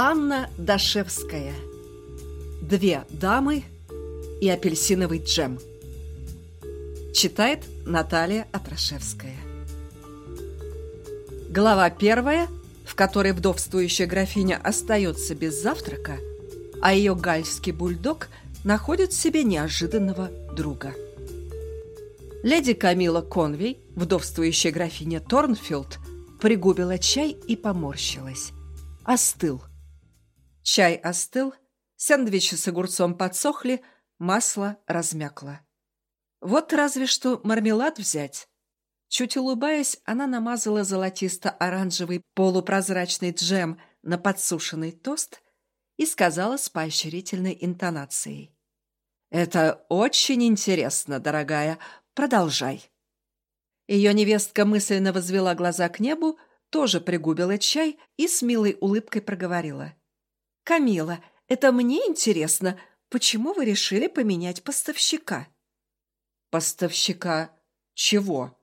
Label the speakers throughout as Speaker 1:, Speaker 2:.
Speaker 1: Анна Дашевская. Две дамы и апельсиновый джем. Читает Наталья Атрашевская. Глава первая, в которой вдовствующая графиня остается без завтрака, а ее гальский бульдог находит в себе неожиданного друга. Леди Камила Конвей, вдовствующая графиня Торнфилд, пригубила чай и поморщилась. Остыл. Чай остыл, сэндвичи с огурцом подсохли, масло размякло. Вот разве что мармелад взять. Чуть улыбаясь, она намазала золотисто-оранжевый полупрозрачный джем на подсушенный тост и сказала с поощрительной интонацией. «Это очень интересно, дорогая. Продолжай». Ее невестка мысленно возвела глаза к небу, тоже пригубила чай и с милой улыбкой проговорила. «Камила, это мне интересно, почему вы решили поменять поставщика?» «Поставщика чего?»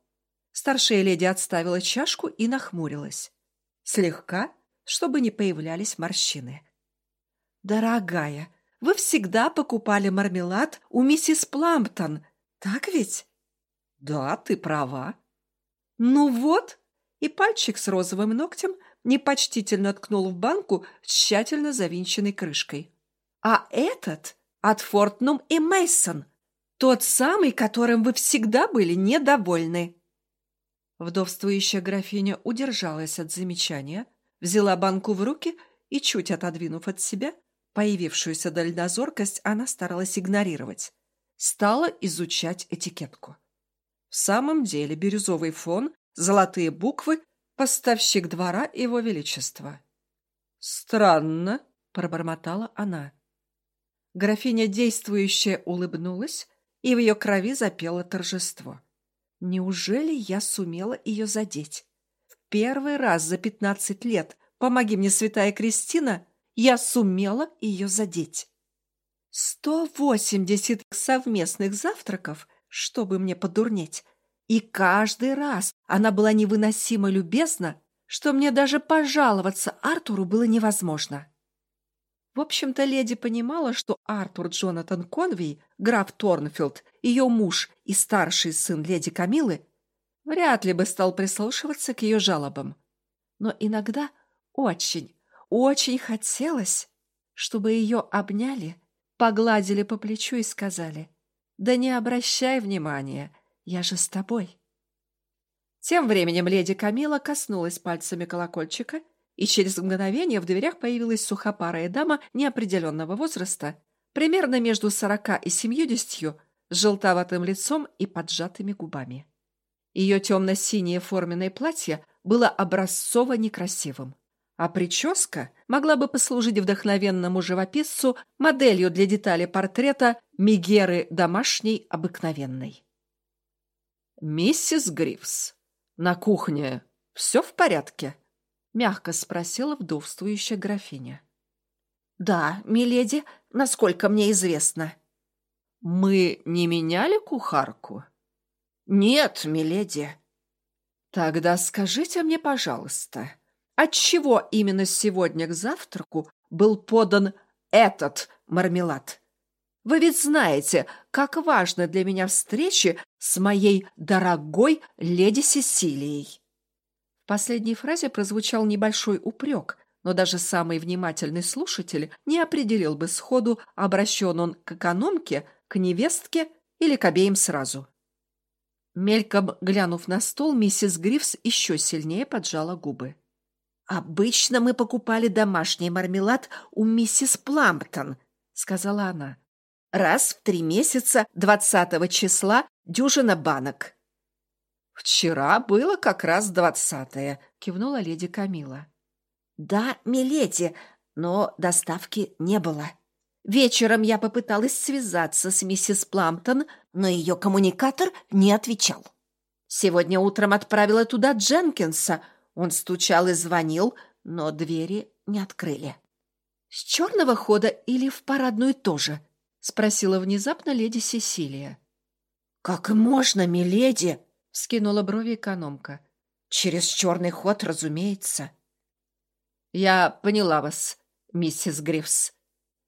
Speaker 1: Старшая леди отставила чашку и нахмурилась. Слегка, чтобы не появлялись морщины. «Дорогая, вы всегда покупали мармелад у миссис Пламптон, так ведь?» «Да, ты права». «Ну вот!» И пальчик с розовым ногтем непочтительно ткнул в банку с тщательно завинченной крышкой. «А этот от Фортнум и Мейсон, тот самый, которым вы всегда были недовольны». Вдовствующая графиня удержалась от замечания, взяла банку в руки и, чуть отодвинув от себя, появившуюся дальнозоркость она старалась игнорировать. Стала изучать этикетку. В самом деле бирюзовый фон, золотые буквы Поставщик двора его величества. Странно, пробормотала она. Графиня действующая улыбнулась, и в ее крови запело торжество. Неужели я сумела ее задеть? В первый раз за пятнадцать лет, помоги мне, святая Кристина, я сумела ее задеть. Сто восемьдесят совместных завтраков, чтобы мне подурнеть, и каждый раз она была невыносимо любезна, что мне даже пожаловаться Артуру было невозможно. В общем-то, леди понимала, что Артур Джонатан Конвей, граф Торнфилд, ее муж и старший сын леди Камилы, вряд ли бы стал прислушиваться к ее жалобам. Но иногда очень, очень хотелось, чтобы ее обняли, погладили по плечу и сказали «Да не обращай внимания, я же с тобой. Тем временем леди Камила коснулась пальцами колокольчика, и через мгновение в дверях появилась сухопарая дама неопределенного возраста, примерно между сорока и семьюдесятью, с желтоватым лицом и поджатыми губами. Ее темно-синее форменное платье было образцово некрасивым, а прическа могла бы послужить вдохновенному живописцу моделью для детали портрета Мегеры домашней обыкновенной. «Миссис Грифс, на кухне все в порядке?» — мягко спросила вдовствующая графиня. «Да, миледи, насколько мне известно». «Мы не меняли кухарку?» «Нет, миледи». «Тогда скажите мне, пожалуйста, отчего именно сегодня к завтраку был подан этот мармелад?» Вы ведь знаете, как важно для меня встречи с моей дорогой леди Сесилией. В последней фразе прозвучал небольшой упрек, но даже самый внимательный слушатель не определил бы сходу, обращен он к экономке, к невестке или к обеим сразу. Мельком глянув на стол, миссис Грифс еще сильнее поджала губы. «Обычно мы покупали домашний мармелад у миссис Пламптон», — сказала она раз в три месяца двадцатого числа дюжина банок. «Вчера было как раз двадцатое», — кивнула леди Камила. «Да, миледи, но доставки не было. Вечером я попыталась связаться с миссис Пламптон, но ее коммуникатор не отвечал. Сегодня утром отправила туда Дженкинса. Он стучал и звонил, но двери не открыли. С черного хода или в парадную тоже?» — спросила внезапно леди Сесилия. «Как можно, миледи?» — скинула брови экономка. «Через черный ход, разумеется». «Я поняла вас», — миссис Грифс».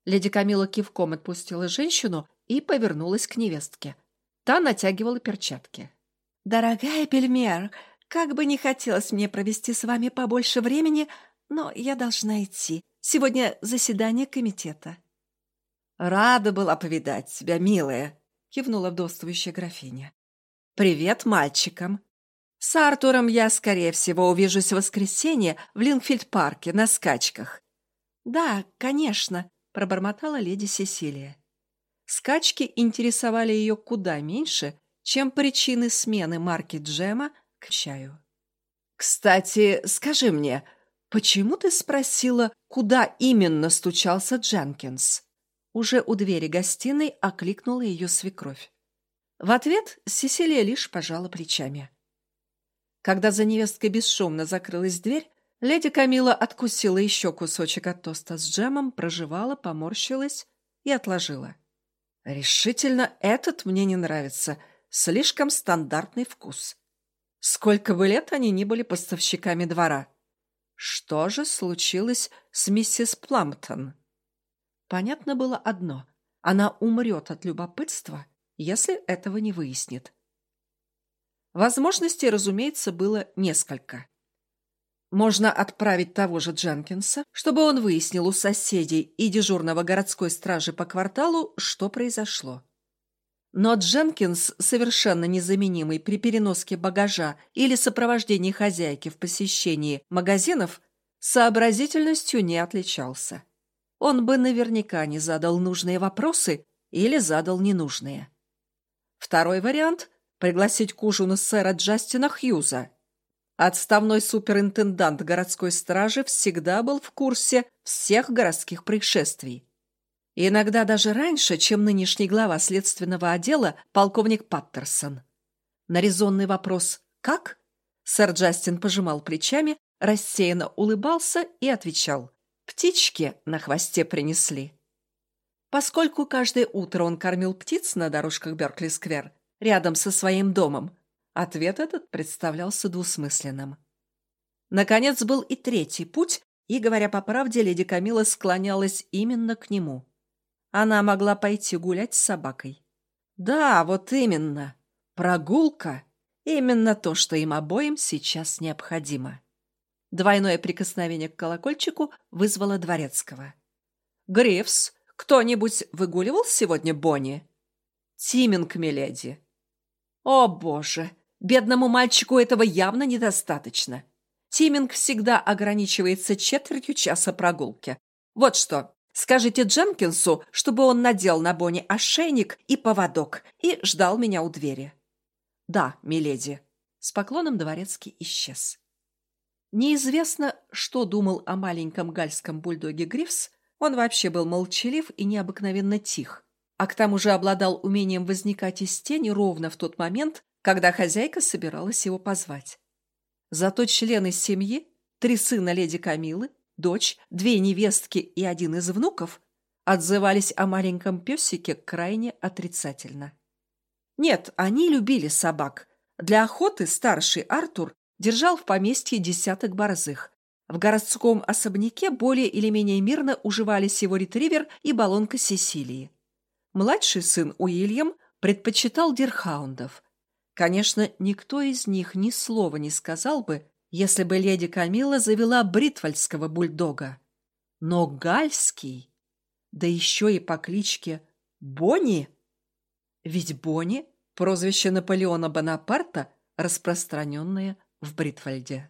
Speaker 1: Леди Камила кивком отпустила женщину и повернулась к невестке. Та натягивала перчатки. «Дорогая Пельмер, как бы не хотелось мне провести с вами побольше времени, но я должна идти. Сегодня заседание комитета». «Рада была повидать тебя, милая», — кивнула вдовствующая графиня. «Привет мальчикам. С Артуром я, скорее всего, увижусь в воскресенье в Линфильд-парке на скачках». «Да, конечно», — пробормотала леди Сесилия. Скачки интересовали ее куда меньше, чем причины смены марки джема к чаю. «Кстати, скажи мне, почему ты спросила, куда именно стучался Дженкинс?» Уже у двери гостиной окликнула ее свекровь. В ответ Сесилия лишь пожала плечами. Когда за невесткой бесшумно закрылась дверь, леди Камила откусила еще кусочек от тоста с джемом, прожевала, поморщилась и отложила. «Решительно этот мне не нравится. Слишком стандартный вкус. Сколько бы лет они ни были поставщиками двора. Что же случилось с миссис Пламптон?» Понятно было одно. Она умрет от любопытства, если этого не выяснит. Возможностей, разумеется, было несколько. Можно отправить того же Дженкинса, чтобы он выяснил у соседей и дежурного городской стражи по кварталу, что произошло. Но Дженкинс, совершенно незаменимый при переноске багажа или сопровождении хозяйки в посещении магазинов, сообразительностью не отличался он бы наверняка не задал нужные вопросы или задал ненужные. Второй вариант – пригласить к ужину сэра Джастина Хьюза. Отставной суперинтендант городской стражи всегда был в курсе всех городских происшествий. иногда даже раньше, чем нынешний глава следственного отдела полковник Паттерсон. На резонный вопрос «Как?» сэр Джастин пожимал плечами, рассеянно улыбался и отвечал – Птички на хвосте принесли. Поскольку каждое утро он кормил птиц на дорожках Беркли-сквер, рядом со своим домом, ответ этот представлялся двусмысленным. Наконец был и третий путь, и, говоря по правде, леди Камила склонялась именно к нему. Она могла пойти гулять с собакой. Да, вот именно. Прогулка — именно то, что им обоим сейчас необходимо. Двойное прикосновение к колокольчику вызвало дворецкого. «Грифс, кто-нибудь выгуливал сегодня Бонни?» «Тиминг, миледи». «О, боже! Бедному мальчику этого явно недостаточно. Тиминг всегда ограничивается четвертью часа прогулки. Вот что, скажите Дженкинсу, чтобы он надел на Бонни ошейник и поводок и ждал меня у двери». «Да, миледи». С поклоном дворецкий исчез. Неизвестно, что думал о маленьком гальском бульдоге Грифс, он вообще был молчалив и необыкновенно тих, а к тому же обладал умением возникать из тени ровно в тот момент, когда хозяйка собиралась его позвать. Зато члены семьи, три сына леди Камилы, дочь, две невестки и один из внуков, отзывались о маленьком песике крайне отрицательно. Нет, они любили собак. Для охоты старший Артур держал в поместье десяток борзых. В городском особняке более или менее мирно уживались его ретривер и баллонка Сесилии. Младший сын Уильям предпочитал дирхаундов. Конечно, никто из них ни слова не сказал бы, если бы леди Камила завела бритвальского бульдога. Но гальский, да еще и по кличке Бонни, ведь Бонни – прозвище Наполеона Бонапарта, распространенное в Бритвальде.